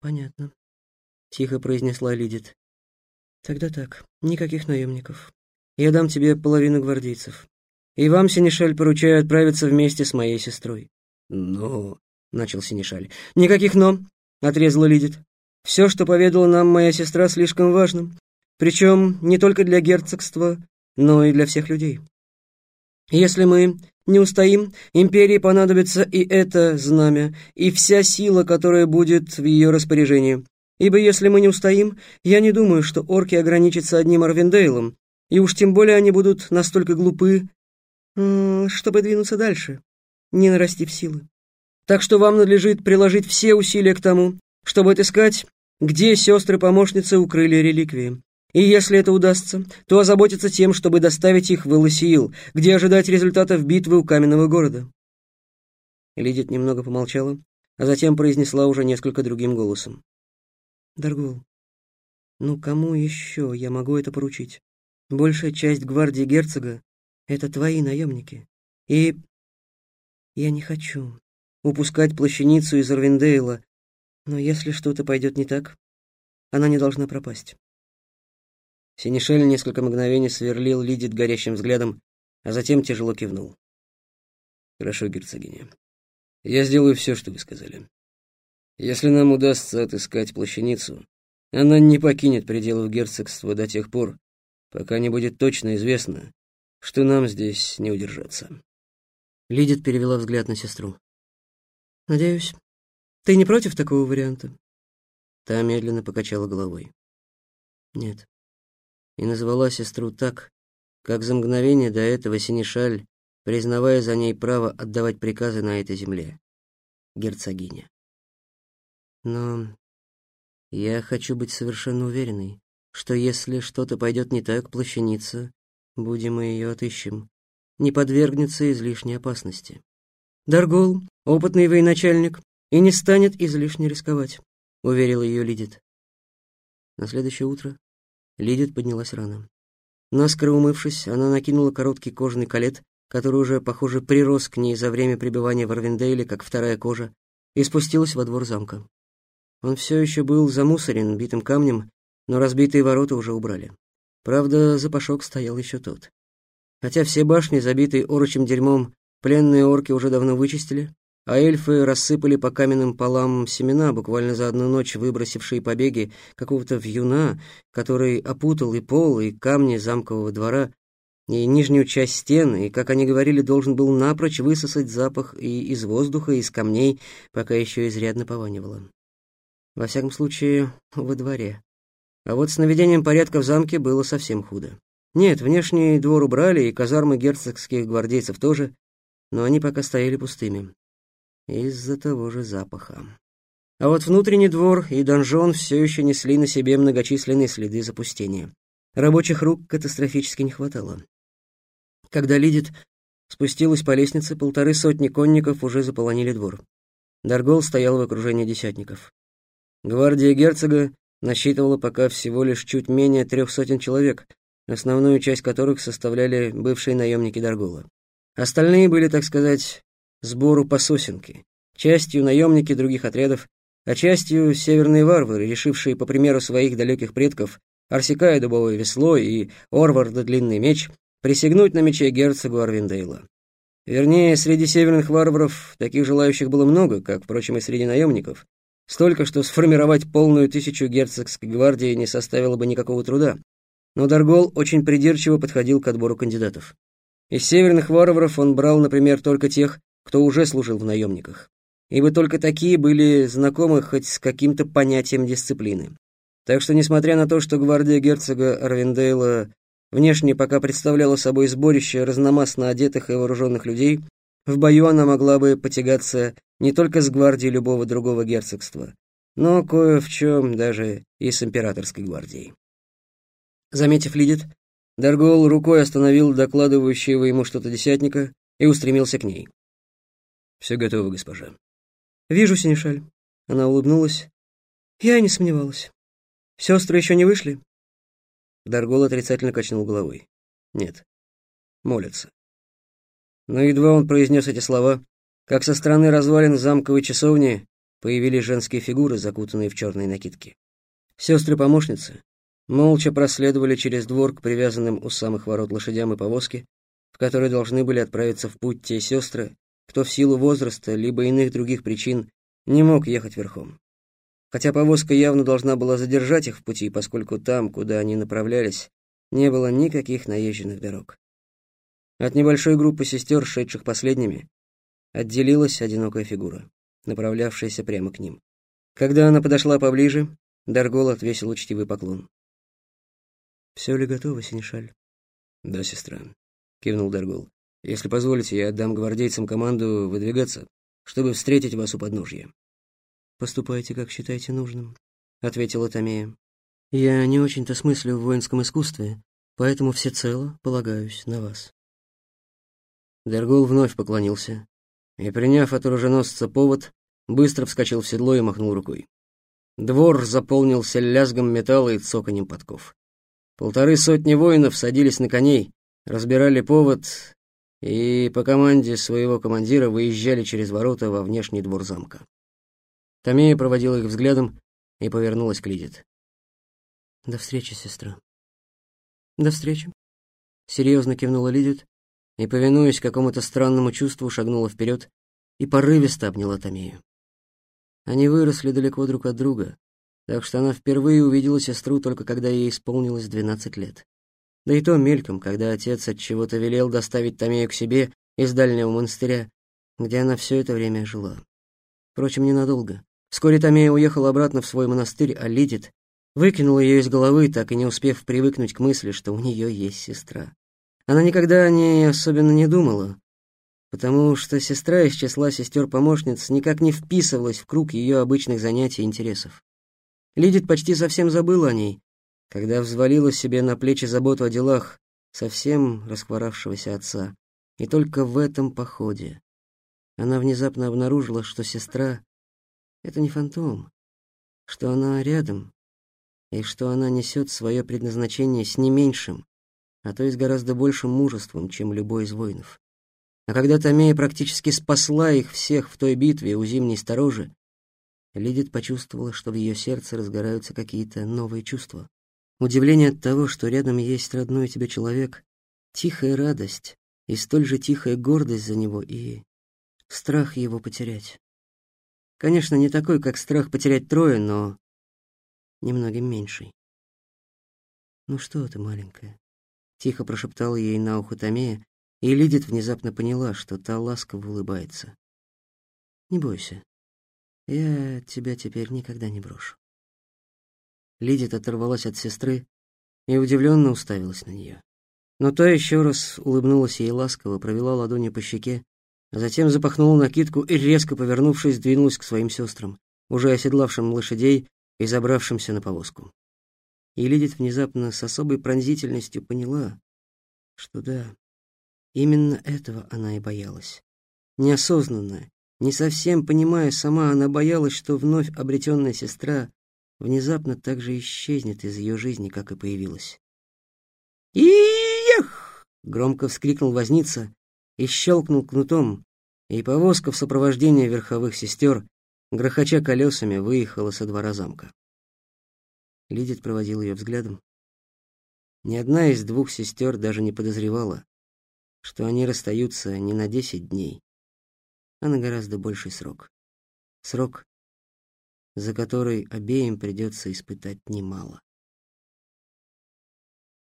«Понятно», — тихо произнесла Лидит. «Тогда так, никаких наемников. Я дам тебе половину гвардейцев. И вам, Синишаль, поручаю отправиться вместе с моей сестрой». «Но...» — начал Синишаль. «Никаких «но», — отрезала Лидит. «Все, что поведала нам моя сестра, слишком важно. Причем не только для герцогства, но и для всех людей. Если мы не устоим, империи понадобится и это знамя, и вся сила, которая будет в ее распоряжении. Ибо если мы не устоим, я не думаю, что орки ограничатся одним Арвиндейлом, и уж тем более они будут настолько глупы, чтобы двинуться дальше, не нарастив силы. Так что вам надлежит приложить все усилия к тому, чтобы отыскать, где сестры-помощницы укрыли реликвии. И если это удастся, то озаботиться тем, чтобы доставить их в Элосиил, где ожидать результатов битвы у каменного города. Лидит немного помолчала, а затем произнесла уже несколько другим голосом. «Даргул, ну кому еще я могу это поручить? Большая часть гвардии герцога — это твои наемники. И я не хочу упускать плащаницу из Орвиндейла, но если что-то пойдет не так, она не должна пропасть». Синишель несколько мгновений сверлил Лидит горящим взглядом, а затем тяжело кивнул. «Хорошо, герцогиня. Я сделаю все, что вы сказали. Если нам удастся отыскать плащаницу, она не покинет пределов герцогства до тех пор, пока не будет точно известно, что нам здесь не удержаться». Лидит перевела взгляд на сестру. «Надеюсь, ты не против такого варианта?» Та медленно покачала головой. «Нет, и назвала сестру так, как за мгновение до этого Синишаль, признавая за ней право отдавать приказы на этой земле. Герцогиня. Но я хочу быть совершенно уверенной, что если что-то пойдет не так, плащаница, будем мы ее отыщем, не подвергнется излишней опасности. Даргол, опытный военачальник, и не станет излишне рисковать, уверила ее Лидит. На следующее утро Лидит поднялась рано. Наскоро умывшись, она накинула короткий кожаный колет, который уже, похоже, прирос к ней за время пребывания в Арвиндейле, как вторая кожа, и спустилась во двор замка. Он все еще был замусорен битым камнем, но разбитые ворота уже убрали. Правда, запашок стоял еще тот. Хотя все башни, забитые орочим дерьмом, пленные орки уже давно вычистили, а эльфы рассыпали по каменным полам семена, буквально за одну ночь выбросившие побеги какого-то вьюна, который опутал и пол, и камни замкового двора, и нижнюю часть стен, и, как они говорили, должен был напрочь высосать запах и из воздуха, и из камней, пока еще изрядно пованивало. Во всяком случае, во дворе. А вот с наведением порядка в замке было совсем худо. Нет, внешний двор убрали, и казармы герцогских гвардейцев тоже, но они пока стояли пустыми из-за того же запаха. А вот внутренний двор и донжон все еще несли на себе многочисленные следы запустения. Рабочих рук катастрофически не хватало. Когда Лидит спустилась по лестнице, полторы сотни конников уже заполонили двор. Даргол стоял в окружении десятников. Гвардия герцога насчитывала пока всего лишь чуть менее трех сотен человек, основную часть которых составляли бывшие наемники Даргола. Остальные были, так сказать, сбору по сосенке, частью наемники других отрядов, а частью северные варвары, решившие, по примеру своих далеких предков, Арсикая дубовое весло и Орварда длинный меч, присягнуть на мече герцогу Арвиндейла. Вернее, среди северных варваров таких желающих было много, как, впрочем, и среди наемников. Столько, что сформировать полную тысячу герцогской гвардии не составило бы никакого труда. Но Даргол очень придирчиво подходил к отбору кандидатов. Из северных варваров он брал, например, только тех, кто уже служил в наемниках, ибо только такие были знакомы хоть с каким-то понятием дисциплины. Так что, несмотря на то, что гвардия герцога Арвиндейла внешне пока представляла собой сборище разномастно одетых и вооруженных людей, в бою она могла бы потягаться не только с гвардией любого другого герцогства, но кое в чем даже и с императорской гвардией. Заметив Лидит, Даргол рукой остановил докладывающего ему что-то десятника и устремился к ней. «Все готово, госпожа». «Вижу, Синишаль». Она улыбнулась. «Я и не сомневалась. Сестры еще не вышли?» Даргол отрицательно качнул головой. «Нет. Молятся». Но едва он произнес эти слова, как со стороны развалин замковой часовни появились женские фигуры, закутанные в черные накидки. Сестры-помощницы молча проследовали через двор к привязанным у самых ворот лошадям и повозке, в которые должны были отправиться в путь те сестры, кто в силу возраста либо иных других причин не мог ехать верхом. Хотя повозка явно должна была задержать их в пути, поскольку там, куда они направлялись, не было никаких наезженных дорог. От небольшой группы сестер, шедших последними, отделилась одинокая фигура, направлявшаяся прямо к ним. Когда она подошла поближе, Даргол отвесил учтивый поклон. «Все ли готово, Синишаль?» «Да, сестра», — кивнул Даргол. «Если позволите, я отдам гвардейцам команду выдвигаться, чтобы встретить вас у подножья». «Поступайте, как считаете нужным», — ответила Томея. «Я не очень-то смыслю в воинском искусстве, поэтому всецело полагаюсь на вас». Дергул вновь поклонился и, приняв от оруженосца повод, быстро вскочил в седло и махнул рукой. Двор заполнился лязгом металла и цоканем подков. Полторы сотни воинов садились на коней, разбирали повод и по команде своего командира выезжали через ворота во внешний двор замка. Томея проводила их взглядом и повернулась к Лидит. «До встречи, сестра». «До встречи», — серьезно кивнула Лидит и, повинуясь какому-то странному чувству, шагнула вперед и порывисто обняла Томею. Они выросли далеко друг от друга, так что она впервые увидела сестру только когда ей исполнилось двенадцать лет. Да и то мельком, когда отец от чего-то велел доставить Томею к себе из дальнего монастыря, где она все это время жила. Впрочем, ненадолго. Вскоре Томея уехала обратно в свой монастырь, а Лидит выкинула ее из головы, так и не успев привыкнуть к мысли, что у нее есть сестра. Она никогда о ней особенно не думала, потому что сестра из числа сестер-помощниц никак не вписывалась в круг ее обычных занятий и интересов. Лидит почти совсем забыла о ней, когда взвалила себе на плечи заботу о делах совсем раскворавшегося отца. И только в этом походе она внезапно обнаружила, что сестра — это не фантом, что она рядом, и что она несет свое предназначение с не меньшим, а то и с гораздо большим мужеством, чем любой из воинов. А когда Томея практически спасла их всех в той битве у зимней сторожи, Лидит почувствовала, что в ее сердце разгораются какие-то новые чувства. Удивление от того, что рядом есть родной тебе человек, тихая радость и столь же тихая гордость за него и страх его потерять. Конечно, не такой, как страх потерять трое, но немногим меньший. «Ну что ты, маленькая?» — тихо прошептала ей на ухо Томея, и Лидит внезапно поняла, что та ласково улыбается. «Не бойся, я тебя теперь никогда не брошу». Лидит оторвалась от сестры и удивленно уставилась на нее. Но та еще раз улыбнулась ей ласково, провела ладонью по щеке, а затем запахнула накидку и, резко повернувшись, двинулась к своим сестрам, уже оседлавшим лошадей и забравшимся на повозку. И Лидит внезапно с особой пронзительностью поняла, что да, Именно этого она и боялась. Неосознанно, не совсем понимая сама, она боялась, что вновь обретенная сестра внезапно так же исчезнет из ее жизни, как и появилась. «Иех!» — громко вскрикнул возница и щелкнул кнутом, и повозка в сопровождении верховых сестер, грохоча колесами, выехала со двора замка. Лидит проводил ее взглядом. Ни одна из двух сестер даже не подозревала, что они расстаются не на десять дней, а на гораздо больший срок. Срок, за который обеим придется испытать немало.